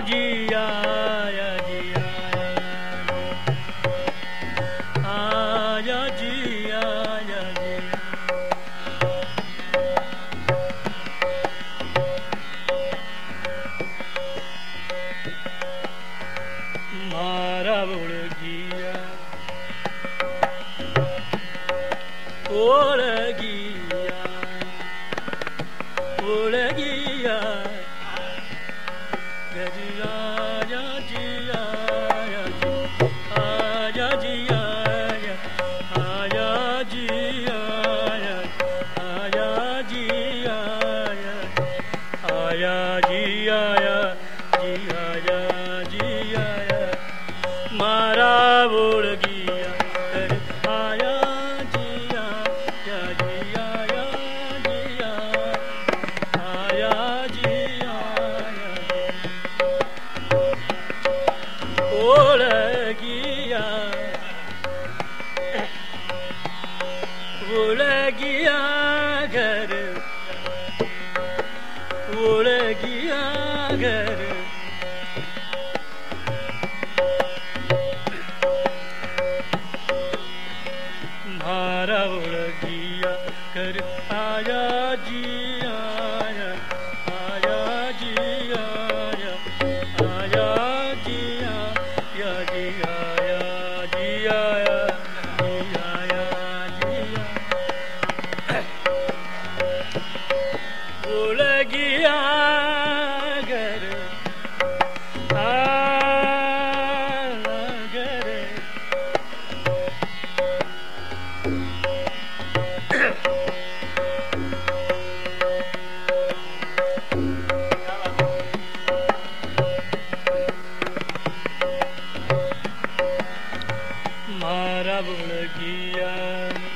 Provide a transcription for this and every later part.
ਜੀਆ ਆਇਆ ਜੀਆ ਆਇਆ। ਜੀਆ ਆਇਆ ਜੀਆ ਮਾਰਾ ਬੁੜ ਓੜ ਗਿਆ। जी आया जी आया जी आया मारा उड़ गया कर आया जी आया जी आया जी आया जी आया उड़ गया उड़ गया घर उड़ ಸಾಗರ मारा बुड़ गया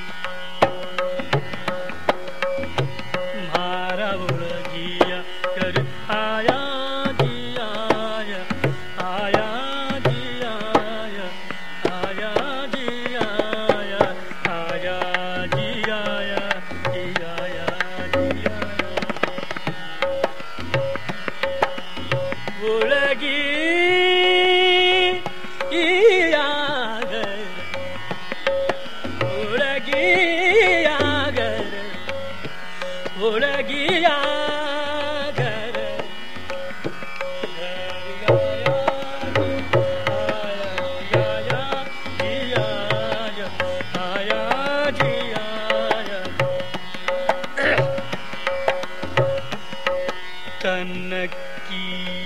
की।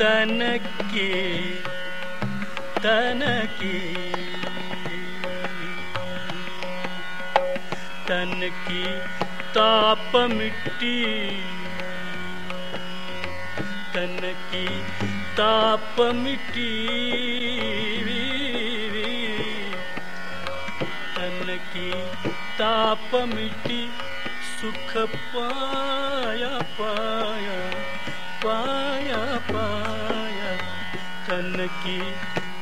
तन की तन की तन की ताप मिट्टी। तन की ताप मिट्टी। तन की, ताप मिट्टी, सुख पाया पाया पाया पाया। तन की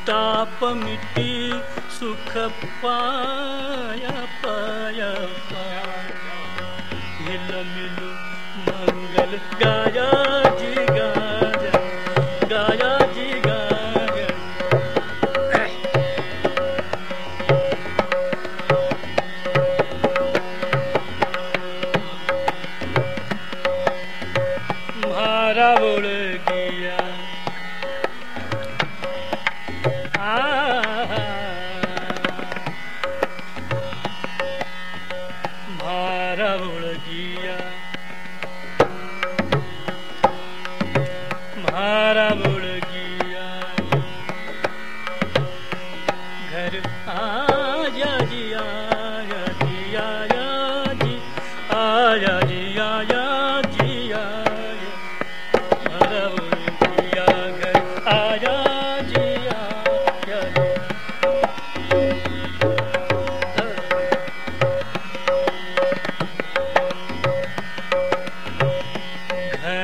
ताप मिट्टी, सुख पाया पाया पाया। हिल मिलु मंगल गाया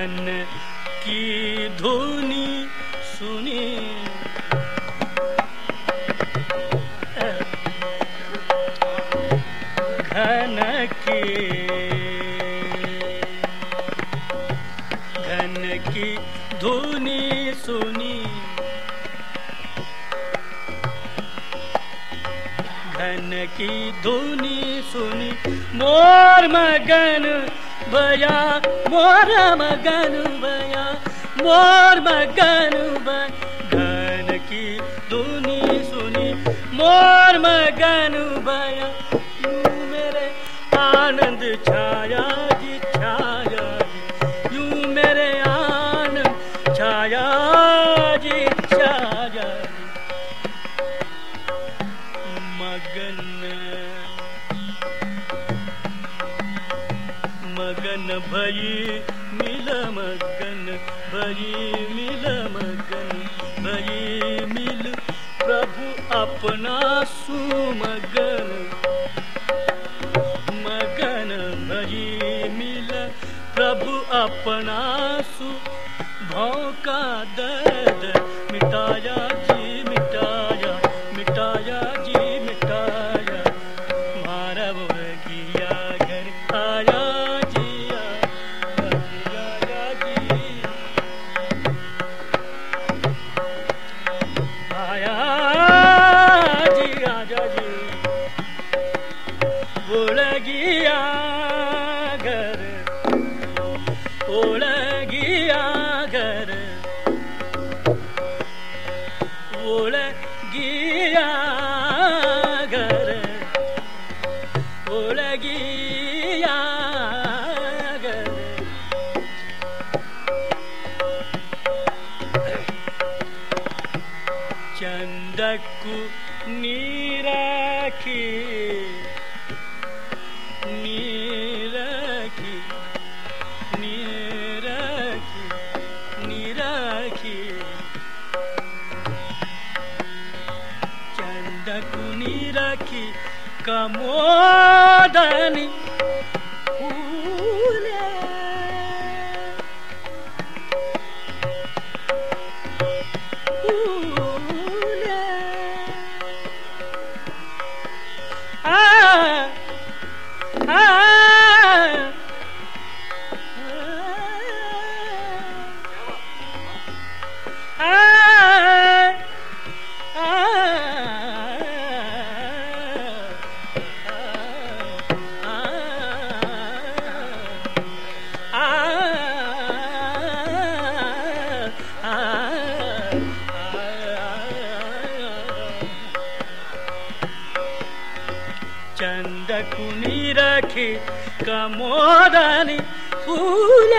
घन की धुनी सुनी। घन की घन की धुनी सुनी। घन की धुनी सुनी। मोर मगन भया मोर मगन भया मोर मगन भया घन की धुनी सुनी मोर मगन भया यूं मेरे आनंद छाया भयि मिलमगन भयि मिल போல कमोदनी ಚಂದ ಕುಣಿರಖಿ ಕಮೋದನಿ ಫೂಲ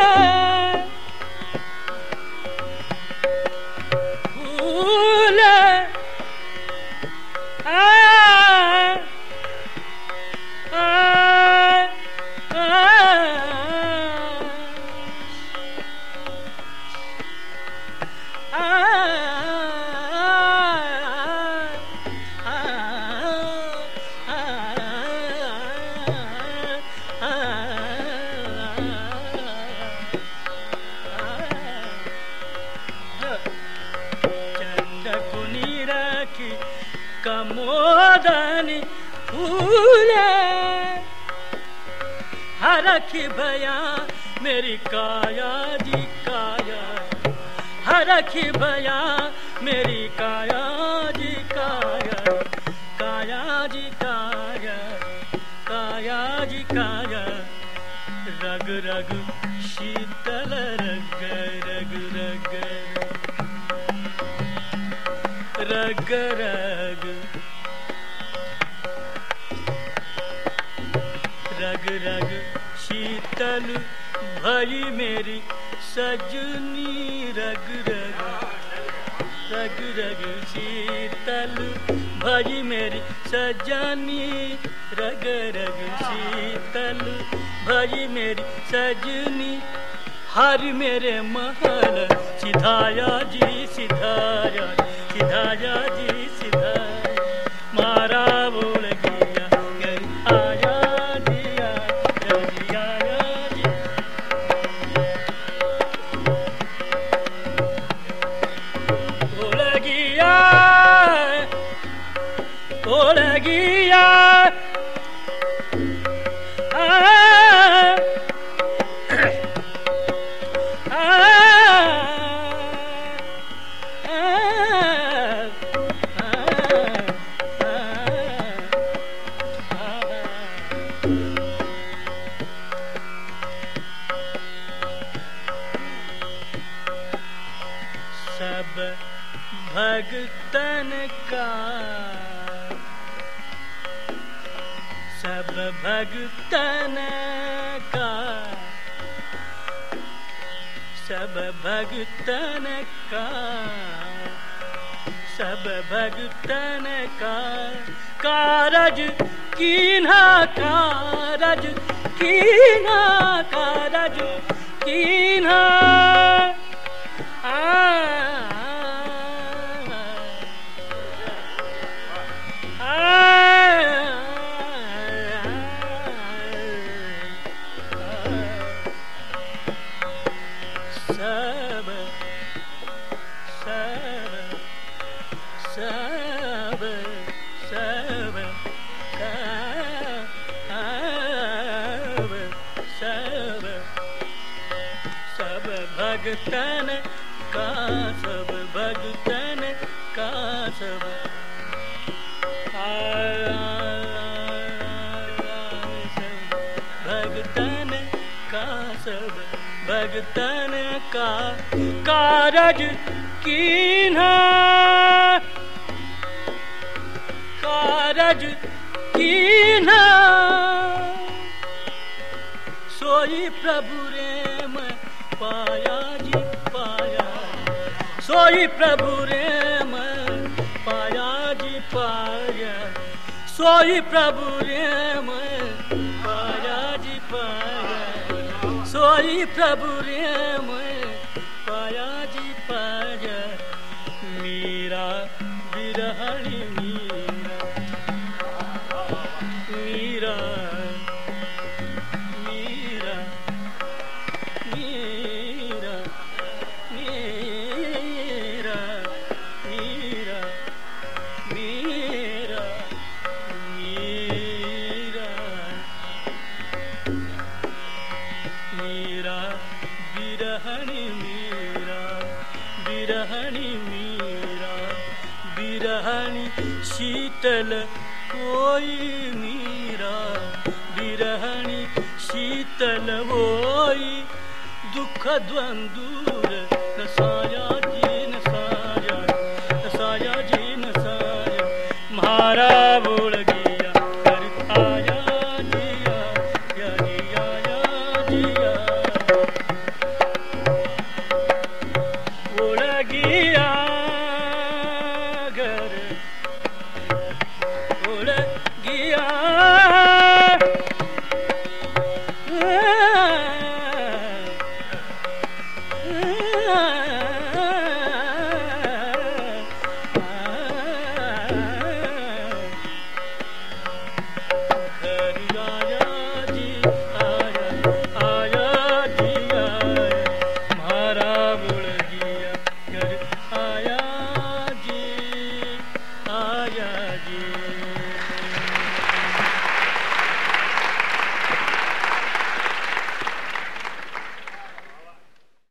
हरखी भया मेरी काया जी काया। हरखी भया मेरी काया जी काया। काया जी काया काया जी काया। रग रग शीतल रग रग रग। रग रग सजनी रग रग रग रग शीतल। भई मेरी सजनी रग रग शीतल। भई मेरी सजनी हर मेरे महल। सिधाया जी सिधाया सिधाया जी भगतन भगतन कारज कीन्हा कारज कारज कीन्हा seven. भगतन का कारज कीन्हा कारज कीन्हा सोई प्रभु रे मैं पाया जी, पाया। सोई प्रभु रे मैं पाया जी, पाया। सोई प्रभु रे मैं प्रभु रे मैं पाया जी पाया शीतल कोई मीरा बिरहणी शीतल वोई दुख द्वंदूर नसाया जी नसाया नसाया जी नसाया म्हारा